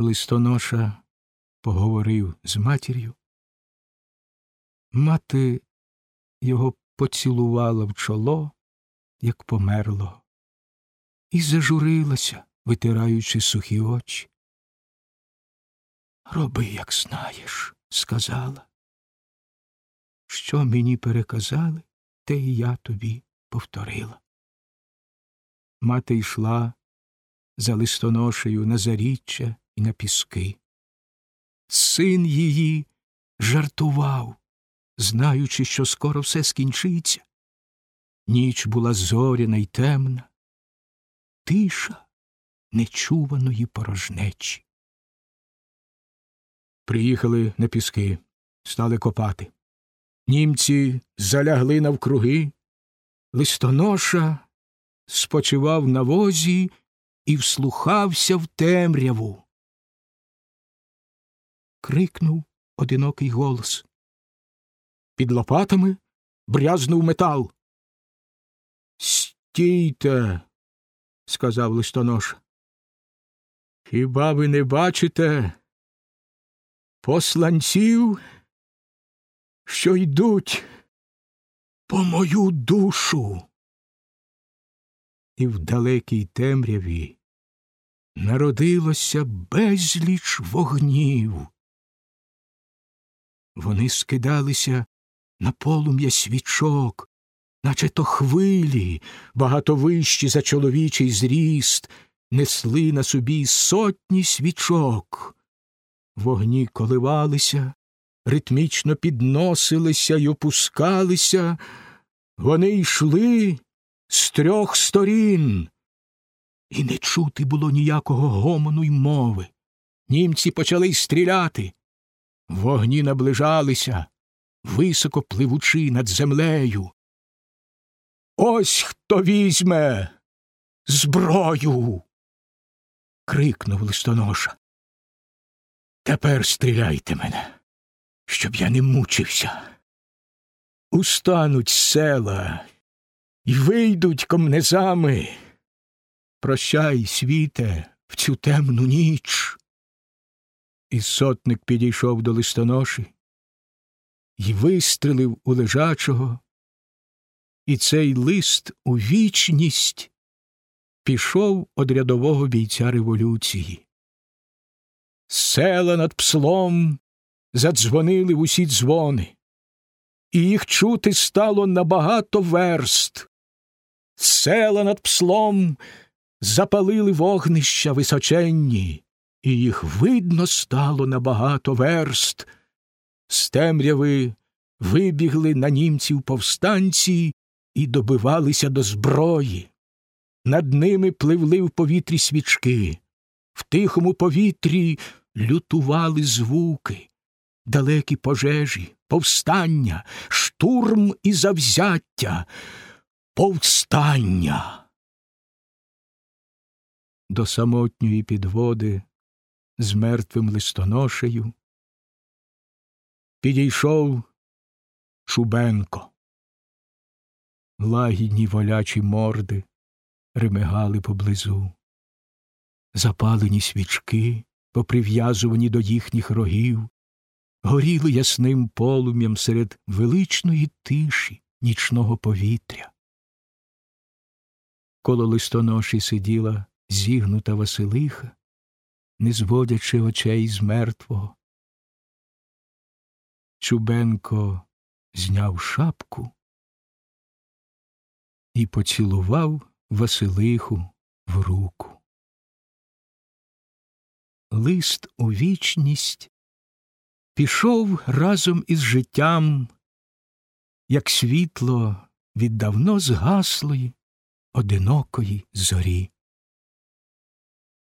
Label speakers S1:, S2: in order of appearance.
S1: Листоноша поговорив з матір'ю. Мати його поцілувала в чоло, як померло, і зажурилася, витираючи сухі очі. Роби, як знаєш, сказала. Що мені переказали, те і я тобі повторила. Мати йшла за листоношею на заріччя на піски. Син її жартував, знаючи, що скоро все скінчиться. Ніч була зоряна й темна, тиша нечуваної порожнечі. Приїхали на піски, стали копати. Німці залягли навкруги, листоноша спочивав на возі і вслухався в темряву. Крикнув одинокий голос. Під лопатами брязнув метал. Стійте, сказав листоноша. Хіба ви не бачите посланців, що йдуть по мою душу? І в далекій темряві народилося безліч вогнів. Вони скидалися на полум'я свічок, наче то хвилі, багато вищі за чоловічий зріст, несли на собі сотні свічок. Вогні коливалися, ритмічно підносилися й опускалися, вони йшли з трьох сторін, і не чути було ніякого гомону й мови. Німці почали стріляти. Вогні наближалися, високо пливучи над землею. Ось хто візьме зброю. крикнув листоноша. Тепер стріляйте мене, щоб я не мучився. Устануть села і вийдуть комнезами. Прощай, світе, в цю темну ніч. І сотник підійшов до листоноші і вистрелив у лежачого, і цей лист у вічність пішов од рядового бійця революції. Села над пслом задзвонили в усі дзвони, і їх чути стало набагато верст. Села над пслом запалили вогнища височенні, і їх видно стало набагато верст. З темряви вибігли на німців повстанці і добивалися до зброї. Над ними пливли в повітрі свічки, в тихому повітрі лютували звуки, далекі пожежі, повстання, штурм і завзяття, повстання. До самотньої підводи з мертвим листоношею підійшов Чубенко. Лагідні волячі морди ремигали поблизу, запалені свічки, поприв'язувані до їхніх рогів, горіли ясним полум'ям серед величної тиші нічного повітря. Коло листоноші сиділа зігнута Василиха, не зводячи очей з мертвого. Чубенко зняв шапку і поцілував Василиху в руку. Лист у вічність пішов разом із життям, як світло від давно згаслої, одинокої зорі.